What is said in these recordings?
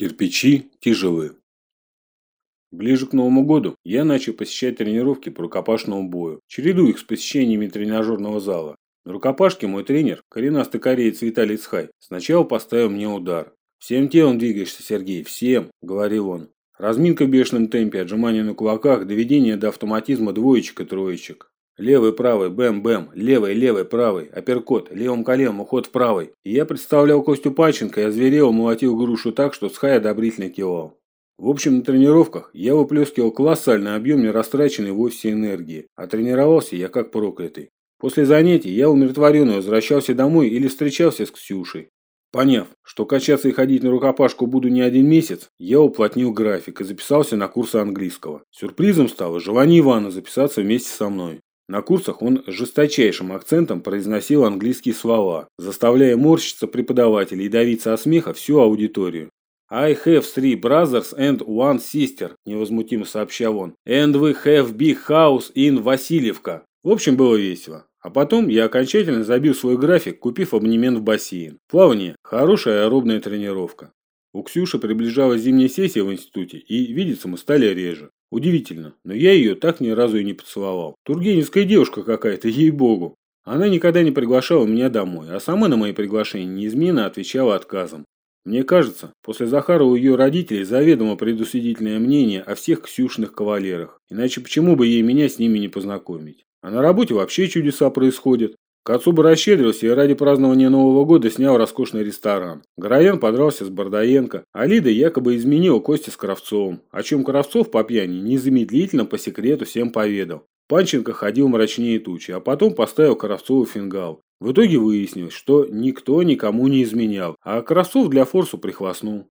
Кирпичи тяжелы. Ближе к Новому году я начал посещать тренировки по рукопашному бою, чередуя их с посещениями тренажерного зала. На рукопашке мой тренер, коренастый кореец Виталий Цхай, сначала поставил мне удар. «Всем телом двигаешься, Сергей, всем», – говорил он. Разминка в бешеном темпе, отжимания на кулаках, доведение до автоматизма двоечек и троечек. Левый, правый, бэм-бэм, левый, левый, правый, апперкот, левым коленом, уход в правый. И я представлял Костю Паченко и озверел, молотил грушу так, что Схай одобрительно кивал. В общем, на тренировках я выплескивал колоссальный объем нерастраченной в офисе энергии, а тренировался я как проклятый. После занятий я умиротворенно возвращался домой или встречался с Ксюшей. Поняв, что качаться и ходить на рукопашку буду не один месяц, я уплотнил график и записался на курсы английского. Сюрпризом стало желание Ивана записаться вместе со мной. На курсах он жесточайшим акцентом произносил английские слова, заставляя морщиться преподавателей и давиться от смеха всю аудиторию. «I have three brothers and one sister», – невозмутимо сообщал он. «And we have big house in Васильевка». В общем, было весело. А потом я окончательно забил свой график, купив абонемент в бассейн. Плавание – хорошая аэробная тренировка. У Ксюши приближалась зимняя сессия в институте, и видеться мы стали реже. Удивительно, но я ее так ни разу и не поцеловал. Тургеневская девушка какая-то, ей-богу. Она никогда не приглашала меня домой, а сама на мои приглашения неизменно отвечала отказом. Мне кажется, после Захара у ее родителей заведомо предусудительное мнение о всех Ксюшных кавалерах. Иначе почему бы ей меня с ними не познакомить? А на работе вообще чудеса происходят. К отцу бы расщедрился и ради празднования Нового года снял роскошный ресторан. Гороян подрался с Бардаенко, а Лида якобы изменила Кости с Кравцовым, о чем Кравцов по пьяни незамедлительно по секрету всем поведал. Панченко ходил мрачнее тучи, а потом поставил Кравцову фингал. В итоге выяснилось, что никто никому не изменял, а Кравцов для форсу прихвастнул.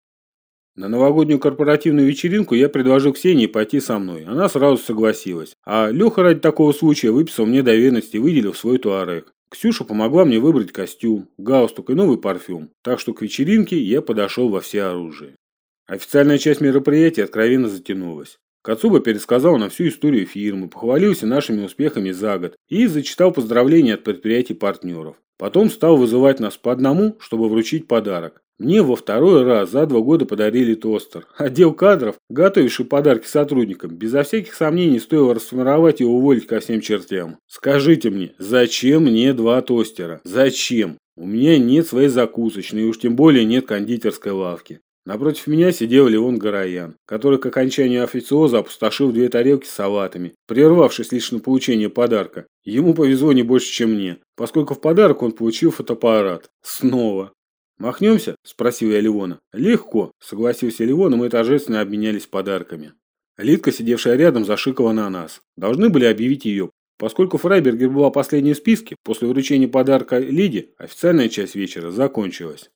На новогоднюю корпоративную вечеринку я предложил Ксении пойти со мной. Она сразу согласилась. А Леха ради такого случая выписал мне доверенность и выделил свой туарек. Ксюша помогла мне выбрать костюм, галстук и новый парфюм, так что к вечеринке я подошел во всеоружие. Официальная часть мероприятия откровенно затянулась. Кацуба пересказал нам всю историю фирмы, похвалился нашими успехами за год и зачитал поздравления от предприятий партнеров. Потом стал вызывать нас по одному, чтобы вручить подарок. Мне во второй раз за два года подарили тостер. Отдел кадров, готовивший подарки сотрудникам, безо всяких сомнений стоило расформировать и уволить ко всем чертям. Скажите мне, зачем мне два тостера? Зачем? У меня нет своей закусочной, и уж тем более нет кондитерской лавки. Напротив меня сидел Леон Гороян, который к окончанию официоза опустошил две тарелки с салатами, прервавшись лишь на получение подарка. Ему повезло не больше, чем мне, поскольку в подарок он получил фотоаппарат. Снова. «Махнемся?» – спросил я Ливона. «Легко», – согласился Ливон, и мы торжественно обменялись подарками. Лидка, сидевшая рядом, зашикала на нас. Должны были объявить ее. Поскольку Фрайбергер была последней в списке, после вручения подарка Лиде официальная часть вечера закончилась.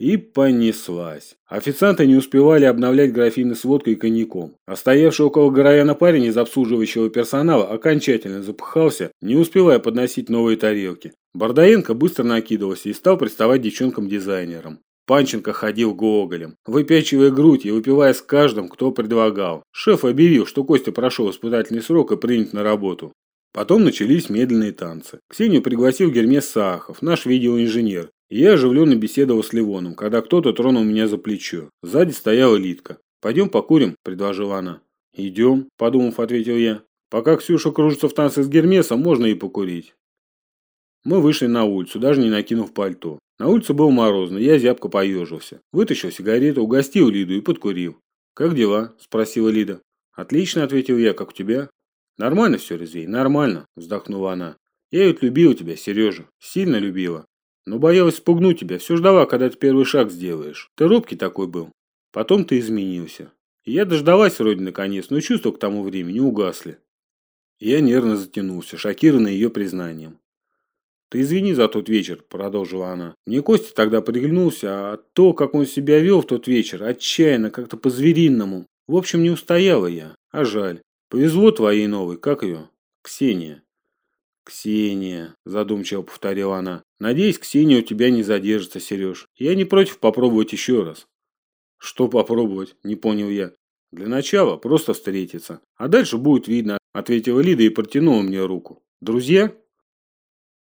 И понеслась. Официанты не успевали обновлять графины с водкой и коньяком. А стоявший около Горояна парень из обслуживающего персонала окончательно запыхался, не успевая подносить новые тарелки. Бардаенко быстро накидывался и стал приставать девчонкам-дизайнерам. Панченко ходил гоголем, выпячивая грудь и выпивая с каждым, кто предлагал. Шеф объявил, что Костя прошел испытательный срок и принят на работу. Потом начались медленные танцы. Ксению пригласил Гермес Саахов, наш видеоинженер, я оживленно беседовал с Ливоном, когда кто-то тронул меня за плечо. Сзади стояла Литка. «Пойдем покурим», – предложила она. «Идем», – подумав, ответил я. «Пока Ксюша кружится в танце с Гермесом, можно и покурить». Мы вышли на улицу, даже не накинув пальто. На улице было морозно, я зябко поежился. Вытащил сигарету, угостил Лиду и подкурил. «Как дела?» – спросила Лида. «Отлично», – ответил я, – «как у тебя?» «Нормально все, Резвей, нормально», – вздохнула она. «Я ведь любила тебя, Сережа, сильно любила. Но боялась спугнуть тебя, все ждала, когда ты первый шаг сделаешь. Ты робкий такой был. Потом ты изменился. И я дождалась вроде наконец, но чувства к тому времени угасли. Я нервно затянулся, шокированный ее признанием. «Ты извини за тот вечер», – продолжила она. «Мне Костя тогда приглянулся, а то, как он себя вел в тот вечер, отчаянно, как-то по-звериному. В общем, не устояла я. А жаль. Повезло твоей новой, как ее? Ксения». «Ксения», – задумчиво повторила она. «Надеюсь, Ксения у тебя не задержится, Сереж. Я не против попробовать еще раз». «Что попробовать?» – не понял я. «Для начала просто встретиться. А дальше будет видно», – ответила Лида и протянула мне руку. «Друзья?»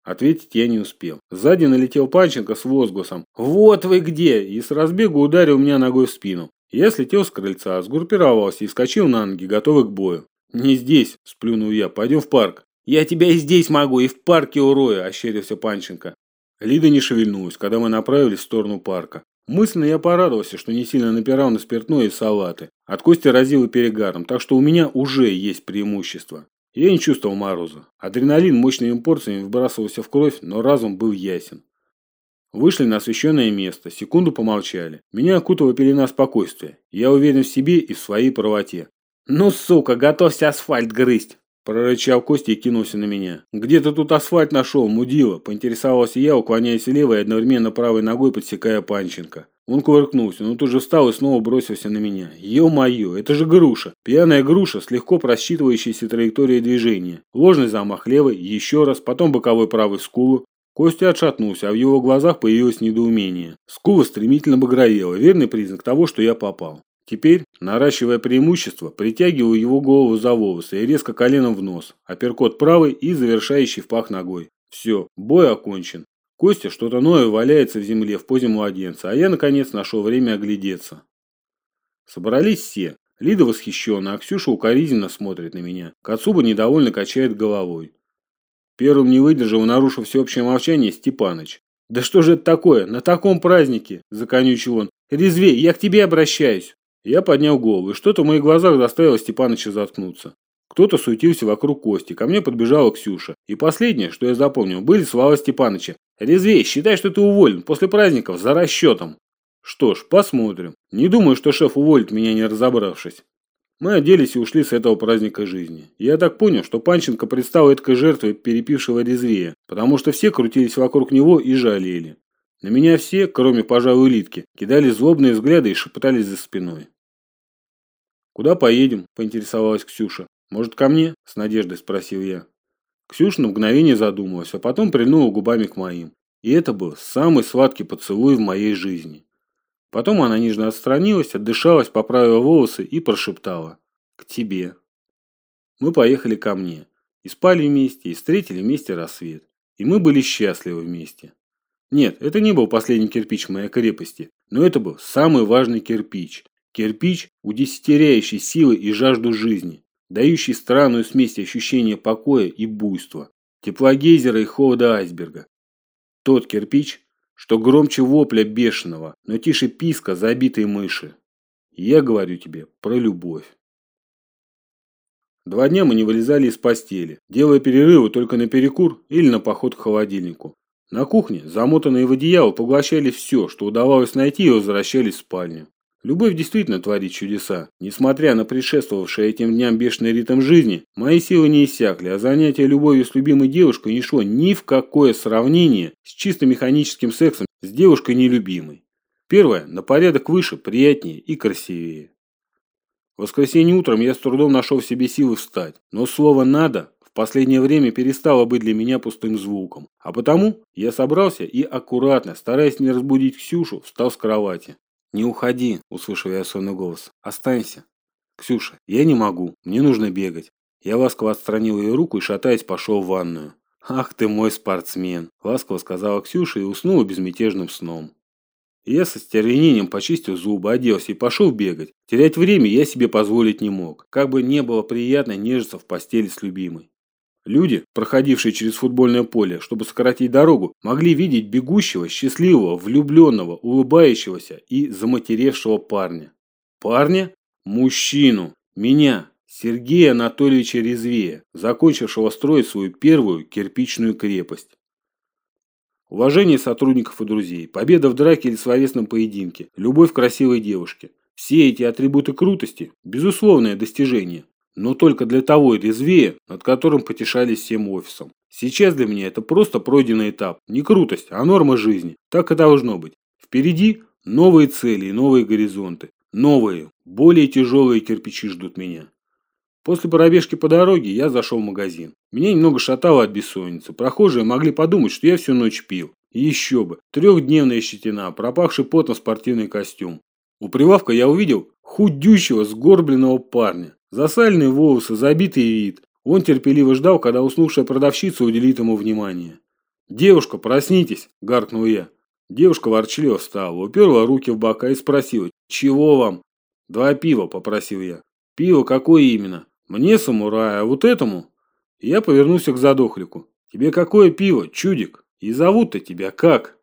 Ответить я не успел. Сзади налетел Панченко с возгласом «Вот вы где!» и с разбегу ударил меня ногой в спину. Я слетел с крыльца, сгруппировался и вскочил на ноги, готовый к бою. «Не здесь», – сплюнул я, – «пойдем в парк». «Я тебя и здесь могу, и в парке урою», – ощерился Панченко. Лида не шевельнулась, когда мы направились в сторону парка. Мысленно я порадовался, что не сильно напирал на спиртное и салаты. От Кости разило перегаром, так что у меня уже есть преимущество. Я не чувствовал мороза. Адреналин мощными порциями выбрасывался в кровь, но разум был ясен. Вышли на освещенное место, секунду помолчали. Меня окутала пелена спокойствия. Я уверен в себе и в своей правоте. «Ну, сука, готовься асфальт грызть!» Прорычал Костя и кинулся на меня. «Где ты тут асфальт нашел, мудила?» Поинтересовался я, уклоняясь левой и одновременно правой ногой подсекая Панченко. Он кувыркнулся, но тут же встал и снова бросился на меня. Ё-моё, это же груша. Пьяная груша с легко просчитывающейся траекторией движения. Ложный замах левой, еще раз, потом боковой правый скулу. Костя отшатнулся, а в его глазах появилось недоумение. Скула стремительно багровела, верный признак того, что я попал. Теперь, наращивая преимущество, притягиваю его голову за волосы и резко коленом в нос, апперкот правый и завершающий в пах ногой. Все, бой окончен. Костя что-то ноя валяется в земле в позе младенца, а я, наконец, нашел время оглядеться. Собрались все. Лида восхищена, а Ксюша укоризненно смотрит на меня. Кацуба недовольно качает головой. Первым не выдержал, нарушив всеобщее молчание, Степаныч. «Да что же это такое? На таком празднике!» – законючил он. «Резвей, я к тебе обращаюсь!» Я поднял голову, и что-то в моих глазах заставило Степаныча заткнуться. Кто-то суетился вокруг Кости, ко мне подбежала Ксюша. И последнее, что я запомнил, были слова Степаныча. «Резвей, считай, что ты уволен после праздников за расчетом». Что ж, посмотрим. Не думаю, что шеф уволит меня, не разобравшись. Мы оделись и ушли с этого праздника жизни. Я так понял, что Панченко предстал этой жертвой перепившего резвея, потому что все крутились вокруг него и жалели. На меня все, кроме, пожалуй, Литки, кидали злобные взгляды и шепотались за спиной. «Куда поедем?» – поинтересовалась Ксюша. «Может, ко мне?» – с надеждой спросил я. Ксюша на мгновение задумалась, а потом прильнула губами к моим. И это был самый сладкий поцелуй в моей жизни. Потом она нежно отстранилась, отдышалась, поправила волосы и прошептала. «К тебе». Мы поехали ко мне. И спали вместе, и встретили вместе рассвет. И мы были счастливы вместе. Нет, это не был последний кирпич моей крепости, но это был самый важный кирпич. Кирпич, удесятеряющий силы и жажду жизни, дающий странную смесь ощущения покоя и буйства, тепла гейзера и холода айсберга. Тот кирпич, что громче вопля бешеного, но тише писка забитой мыши. Я говорю тебе про любовь. Два дня мы не вылезали из постели, делая перерывы только на перекур или на поход к холодильнику. На кухне, замотанные в одеяло, поглощали все, что удавалось найти и возвращались в спальню. Любовь действительно творит чудеса. Несмотря на предшествовавший этим дням бешеный ритм жизни, мои силы не иссякли, а занятие любовью с любимой девушкой не шло ни в какое сравнение с чисто механическим сексом с девушкой нелюбимой. Первое – на порядок выше, приятнее и красивее. В воскресенье утром я с трудом нашел в себе силы встать, но слово «надо» в последнее время перестало быть для меня пустым звуком. А потому я собрался и аккуратно, стараясь не разбудить Ксюшу, встал с кровати. «Не уходи», – услышал я сонный голос. «Останься». «Ксюша, я не могу. Мне нужно бегать». Я ласково отстранил ее руку и, шатаясь, пошел в ванную. «Ах ты мой спортсмен!» – ласково сказала Ксюша и уснула безмятежным сном. Я со стервенением почистил зубы, оделся и пошел бегать. Терять время я себе позволить не мог. Как бы не было приятно нежиться в постели с любимой. Люди, проходившие через футбольное поле, чтобы сократить дорогу, могли видеть бегущего, счастливого, влюбленного, улыбающегося и заматеревшего парня. Парня? Мужчину. Меня. Сергея Анатольевича Резвея, закончившего строить свою первую кирпичную крепость. Уважение сотрудников и друзей, победа в драке или словесном поединке, любовь к красивой девушке. Все эти атрибуты крутости – безусловное достижение но только для того и резвее, над которым потешались всем офисом. Сейчас для меня это просто пройденный этап, не крутость, а норма жизни. Так и должно быть. Впереди новые цели и новые горизонты. Новые, более тяжелые кирпичи ждут меня. После пробежки по дороге я зашел в магазин. Меня немного шатало от бессонницы. Прохожие могли подумать, что я всю ночь пил. И еще бы, трехдневная щетина, пропахший потом спортивный костюм. У прилавка я увидел худющего, сгорбленного парня. Засальные волосы, забитый вид. Он терпеливо ждал, когда уснувшая продавщица уделит ему внимание. «Девушка, проснитесь!» – гаркнул я. Девушка ворчливо встала, уперла руки в бока и спросила, «Чего вам?» «Два пива», – попросил я. «Пиво какое именно?» «Мне самурая, а вот этому?» Я повернулся к задохлику. «Тебе какое пиво, чудик? И зовут-то тебя как?»